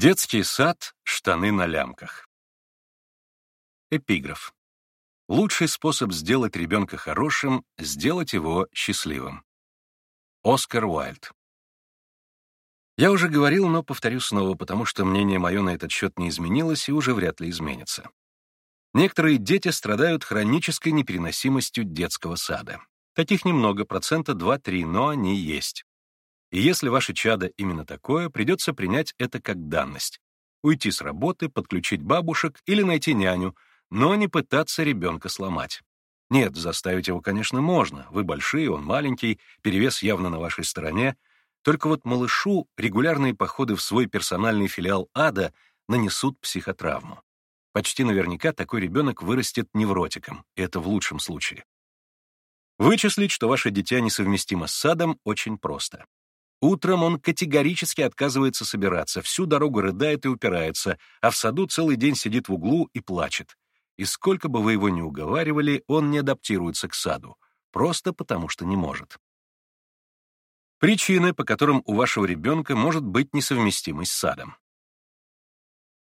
Детский сад, штаны на лямках. Эпиграф. Лучший способ сделать ребенка хорошим — сделать его счастливым. Оскар Уайльд. Я уже говорил, но повторю снова, потому что мнение мое на этот счет не изменилось и уже вряд ли изменится. Некоторые дети страдают хронической непереносимостью детского сада. Таких немного, процента 2-3, но они есть. И если ваше чадо именно такое, придется принять это как данность. Уйти с работы, подключить бабушек или найти няню, но не пытаться ребенка сломать. Нет, заставить его, конечно, можно. Вы большие, он маленький, перевес явно на вашей стороне. Только вот малышу регулярные походы в свой персональный филиал ада нанесут психотравму. Почти наверняка такой ребенок вырастет невротиком, и это в лучшем случае. Вычислить, что ваше дитя несовместимо с садом, очень просто. Утром он категорически отказывается собираться, всю дорогу рыдает и упирается, а в саду целый день сидит в углу и плачет. И сколько бы вы его ни уговаривали, он не адаптируется к саду, просто потому что не может. Причины, по которым у вашего ребенка может быть несовместимость с садом.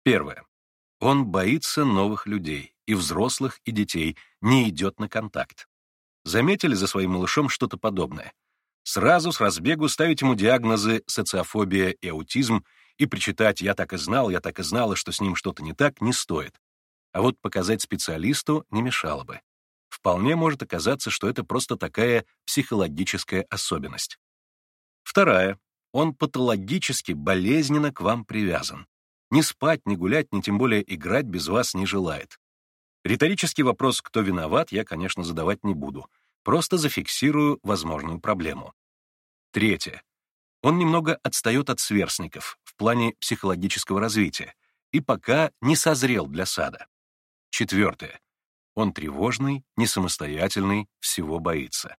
Первое. Он боится новых людей, и взрослых, и детей, не идет на контакт. Заметили за своим малышом что-то подобное? Сразу с разбегу ставить ему диагнозы социофобия и аутизм и причитать «я так и знал, я так и знала, что с ним что-то не так» не стоит. А вот показать специалисту не мешало бы. Вполне может оказаться, что это просто такая психологическая особенность. Вторая. Он патологически, болезненно к вам привязан. Ни спать, ни гулять, ни тем более играть без вас не желает. Риторический вопрос «кто виноват» я, конечно, задавать не буду. Просто зафиксирую возможную проблему. Третье. Он немного отстает от сверстников в плане психологического развития и пока не созрел для сада. Четвертое. Он тревожный, несамостоятельный, всего боится.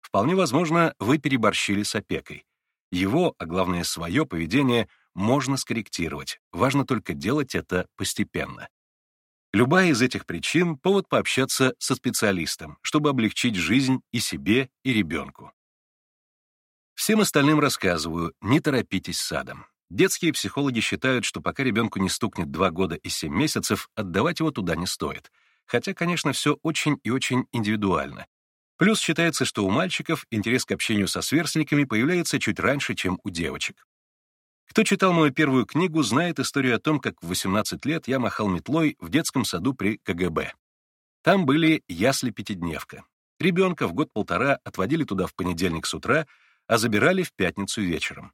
Вполне возможно, вы переборщили с опекой. Его, а главное свое поведение, можно скорректировать, важно только делать это постепенно. Любая из этих причин — повод пообщаться со специалистом, чтобы облегчить жизнь и себе, и ребенку. Всем остальным рассказываю, не торопитесь с садом. Детские психологи считают, что пока ребенку не стукнет 2 года и 7 месяцев, отдавать его туда не стоит. Хотя, конечно, все очень и очень индивидуально. Плюс считается, что у мальчиков интерес к общению со сверстниками появляется чуть раньше, чем у девочек. Кто читал мою первую книгу, знает историю о том, как в 18 лет я махал метлой в детском саду при КГБ. Там были ясли-пятидневка. Ребенка в год-полтора отводили туда в понедельник с утра, а забирали в пятницу вечером.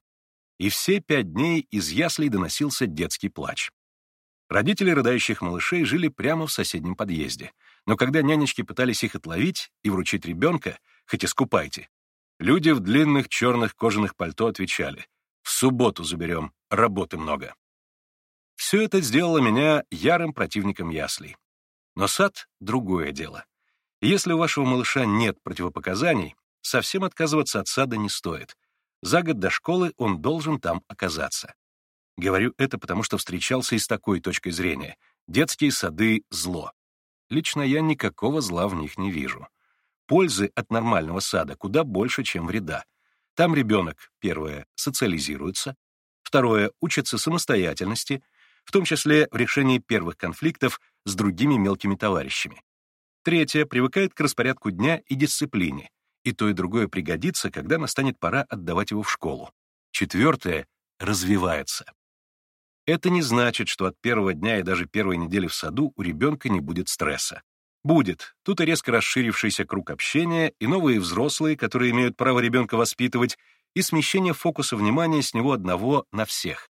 И все пять дней из яслей доносился детский плач. Родители рыдающих малышей жили прямо в соседнем подъезде, но когда нянечки пытались их отловить и вручить ребенка, хоть и скупайте, люди в длинных черных кожаных пальто отвечали в субботу заберем, работы много. Все это сделало меня ярым противником яслей. Но сад — другое дело. Если у вашего малыша нет противопоказаний, совсем отказываться от сада не стоит. За год до школы он должен там оказаться. Говорю это потому, что встречался и с такой точкой зрения. Детские сады — зло. Лично я никакого зла в них не вижу. Пользы от нормального сада куда больше, чем вреда. Там ребенок, первое, социализируется, второе, учится самостоятельности, в том числе в решении первых конфликтов с другими мелкими товарищами. Третье, привыкает к распорядку дня и дисциплине, и то и другое пригодится, когда настанет пора отдавать его в школу. Четвертое, развивается. Это не значит, что от первого дня и даже первой недели в саду у ребенка не будет стресса. Будет. Тут и резко расширившийся круг общения, и новые взрослые, которые имеют право ребенка воспитывать, и смещение фокуса внимания с него одного на всех.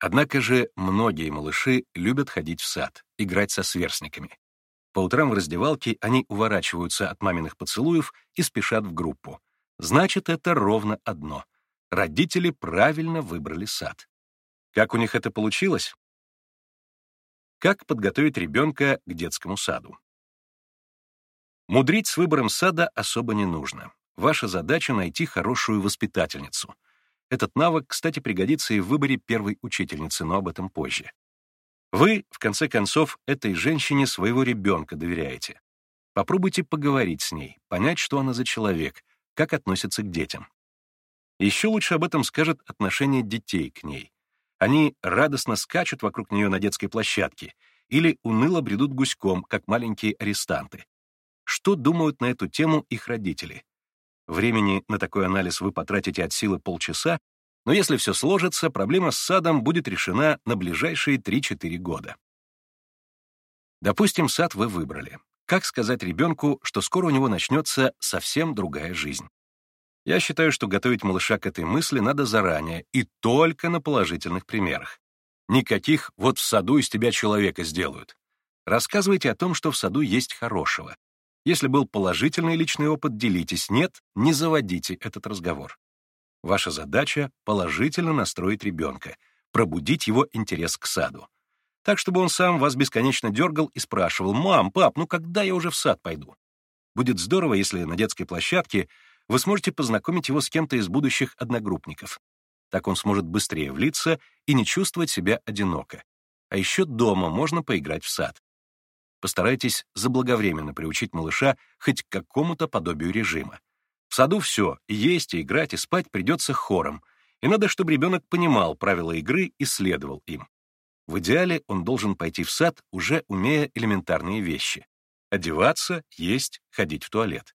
Однако же многие малыши любят ходить в сад, играть со сверстниками. По утрам в раздевалке они уворачиваются от маминых поцелуев и спешат в группу. Значит, это ровно одно. Родители правильно выбрали сад. Как у них это получилось? Как подготовить ребенка к детскому саду? Мудрить с выбором сада особо не нужно. Ваша задача — найти хорошую воспитательницу. Этот навык, кстати, пригодится и в выборе первой учительницы, но об этом позже. Вы, в конце концов, этой женщине своего ребенка доверяете. Попробуйте поговорить с ней, понять, что она за человек, как относится к детям. Еще лучше об этом скажет отношение детей к ней. Они радостно скачут вокруг нее на детской площадке или уныло бредут гуськом, как маленькие арестанты. Что думают на эту тему их родители? Времени на такой анализ вы потратите от силы полчаса, но если все сложится, проблема с садом будет решена на ближайшие 3-4 года. Допустим, сад вы выбрали. Как сказать ребенку, что скоро у него начнется совсем другая жизнь? Я считаю, что готовить малыша к этой мысли надо заранее и только на положительных примерах. Никаких «вот в саду из тебя человека сделают». Рассказывайте о том, что в саду есть хорошего. Если был положительный личный опыт, делитесь. Нет, не заводите этот разговор. Ваша задача — положительно настроить ребенка, пробудить его интерес к саду. Так, чтобы он сам вас бесконечно дергал и спрашивал, «Мам, пап, ну когда я уже в сад пойду?» Будет здорово, если на детской площадке вы сможете познакомить его с кем-то из будущих одногруппников. Так он сможет быстрее влиться и не чувствовать себя одиноко. А еще дома можно поиграть в сад. Постарайтесь заблаговременно приучить малыша хоть к какому-то подобию режима. В саду все, есть, и играть, и спать придется хором, и надо, чтобы ребенок понимал правила игры и следовал им. В идеале он должен пойти в сад, уже умея элементарные вещи. Одеваться, есть, ходить в туалет.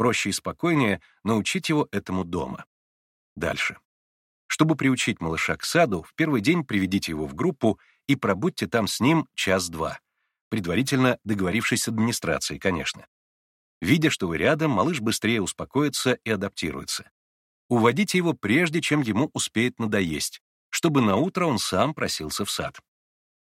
Проще и спокойнее научить его этому дома. Дальше. Чтобы приучить малыша к саду, в первый день приведите его в группу и пробудьте там с ним час-два, предварительно договорившись с администрацией, конечно. Видя, что вы рядом, малыш быстрее успокоится и адаптируется. Уводите его прежде, чем ему успеет надоесть, чтобы на утро он сам просился в сад.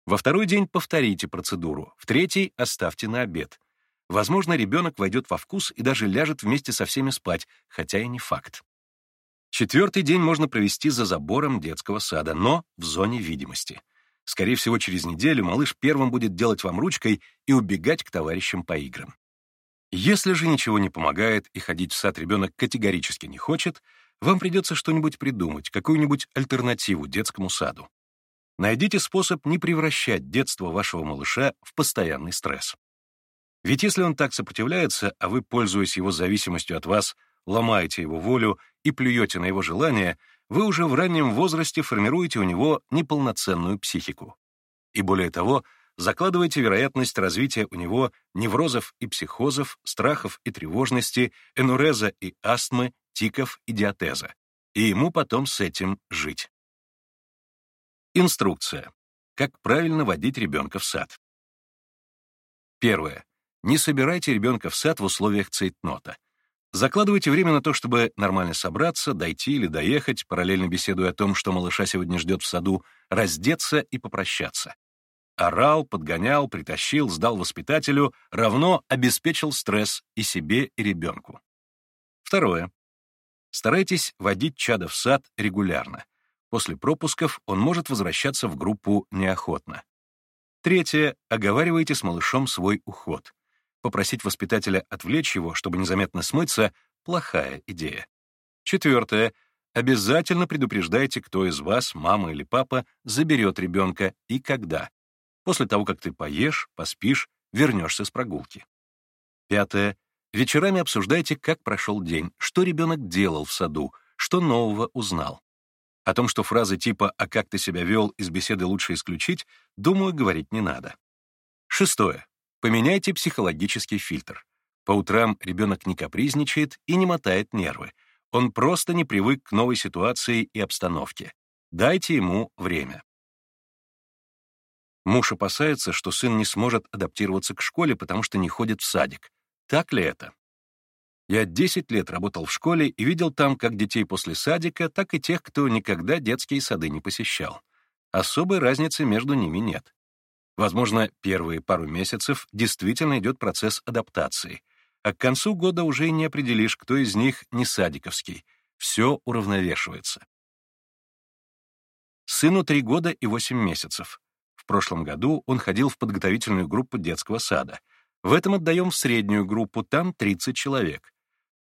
Во второй день повторите процедуру, в третий оставьте на обед. Возможно, ребенок войдет во вкус и даже ляжет вместе со всеми спать, хотя и не факт. Четвертый день можно провести за забором детского сада, но в зоне видимости. Скорее всего, через неделю малыш первым будет делать вам ручкой и убегать к товарищам по играм. Если же ничего не помогает и ходить в сад ребенок категорически не хочет, вам придется что-нибудь придумать, какую-нибудь альтернативу детскому саду. Найдите способ не превращать детство вашего малыша в постоянный стресс. Ведь если он так сопротивляется, а вы, пользуясь его зависимостью от вас, ломаете его волю и плюете на его желания, вы уже в раннем возрасте формируете у него неполноценную психику. И более того, закладываете вероятность развития у него неврозов и психозов, страхов и тревожности, энуреза и астмы, тиков и диатеза. И ему потом с этим жить. Инструкция. Как правильно водить ребенка в сад. Первое. Не собирайте ребенка в сад в условиях цейтнота. Закладывайте время на то, чтобы нормально собраться, дойти или доехать, параллельно беседуя о том, что малыша сегодня ждет в саду, раздеться и попрощаться. Орал, подгонял, притащил, сдал воспитателю, равно обеспечил стресс и себе, и ребенку. Второе. Старайтесь водить чада в сад регулярно. После пропусков он может возвращаться в группу неохотно. Третье. Оговаривайте с малышом свой уход попросить воспитателя отвлечь его, чтобы незаметно смыться, плохая идея. Четвертое. Обязательно предупреждайте, кто из вас, мама или папа, заберет ребенка и когда. После того, как ты поешь, поспишь, вернешься с прогулки. Пятое. Вечерами обсуждайте, как прошел день, что ребенок делал в саду, что нового узнал. О том, что фразы типа «а как ты себя вел» из беседы лучше исключить, думаю, говорить не надо. Шестое. Поменяйте психологический фильтр. По утрам ребенок не капризничает и не мотает нервы. Он просто не привык к новой ситуации и обстановке. Дайте ему время. Муж опасается, что сын не сможет адаптироваться к школе, потому что не ходит в садик. Так ли это? Я 10 лет работал в школе и видел там как детей после садика, так и тех, кто никогда детские сады не посещал. Особой разницы между ними нет. Возможно, первые пару месяцев действительно идет процесс адаптации, а к концу года уже и не определишь, кто из них не садиковский. Все уравновешивается. Сыну три года и восемь месяцев. В прошлом году он ходил в подготовительную группу детского сада. В этом отдаем в среднюю группу, там 30 человек.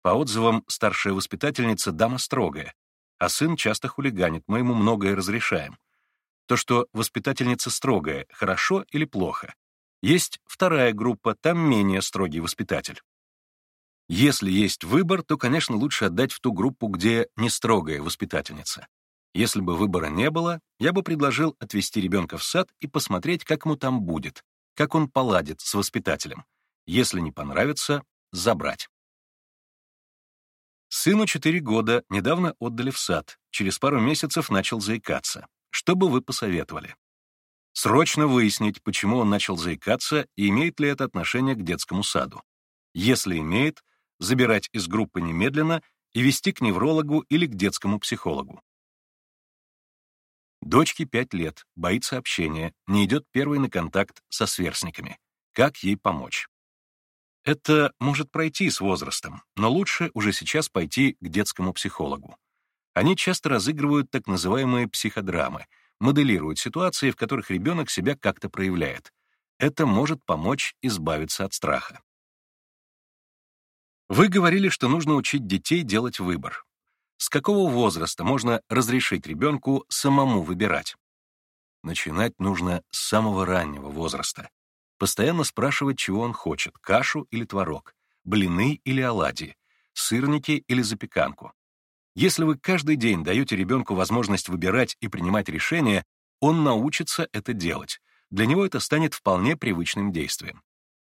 По отзывам, старшая воспитательница дама строгая, а сын часто хулиганит, мы ему многое разрешаем. То, что воспитательница строгая, хорошо или плохо. Есть вторая группа, там менее строгий воспитатель. Если есть выбор, то, конечно, лучше отдать в ту группу, где не строгая воспитательница. Если бы выбора не было, я бы предложил отвезти ребенка в сад и посмотреть, как ему там будет, как он поладит с воспитателем. Если не понравится, забрать. Сыну 4 года, недавно отдали в сад, через пару месяцев начал заикаться. Что бы вы посоветовали? Срочно выяснить, почему он начал заикаться и имеет ли это отношение к детскому саду. Если имеет, забирать из группы немедленно и вести к неврологу или к детскому психологу. Дочке 5 лет, боится общения, не идет первой на контакт со сверстниками. Как ей помочь? Это может пройти с возрастом, но лучше уже сейчас пойти к детскому психологу. Они часто разыгрывают так называемые психодрамы, моделируют ситуации, в которых ребенок себя как-то проявляет. Это может помочь избавиться от страха. Вы говорили, что нужно учить детей делать выбор. С какого возраста можно разрешить ребенку самому выбирать? Начинать нужно с самого раннего возраста. Постоянно спрашивать, чего он хочет — кашу или творог, блины или оладьи, сырники или запеканку. Если вы каждый день даете ребенку возможность выбирать и принимать решения, он научится это делать. Для него это станет вполне привычным действием.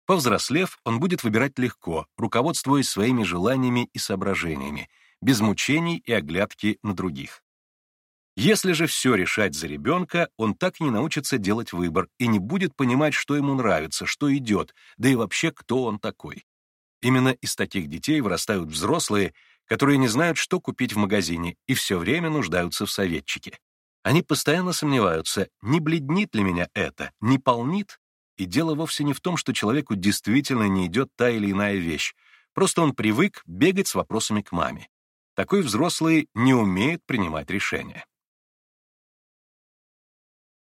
Повзрослев, он будет выбирать легко, руководствуясь своими желаниями и соображениями, без мучений и оглядки на других. Если же все решать за ребенка, он так и не научится делать выбор и не будет понимать, что ему нравится, что идет, да и вообще, кто он такой. Именно из таких детей вырастают взрослые, которые не знают, что купить в магазине, и все время нуждаются в советчике. Они постоянно сомневаются, не бледнит ли меня это, не полнит? И дело вовсе не в том, что человеку действительно не идет та или иная вещь, просто он привык бегать с вопросами к маме. Такой взрослый не умеет принимать решения.